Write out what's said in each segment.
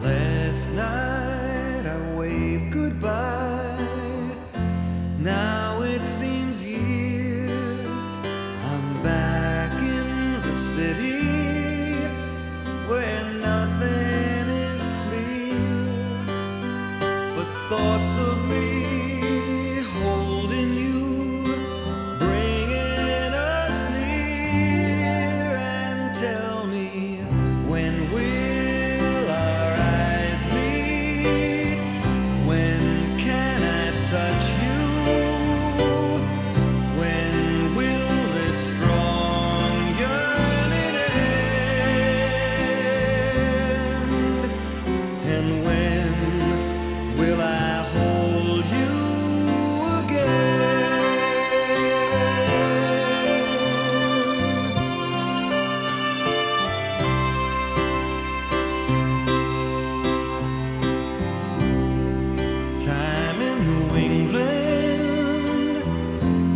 Last night I waved goodbye. Now it seems years. I'm back in the city where nothing is clear, but thoughts of me.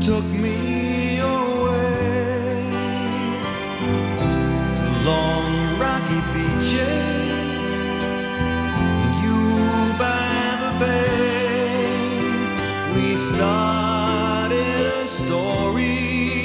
took me away to long rocky beaches and you by the bay. We started a story.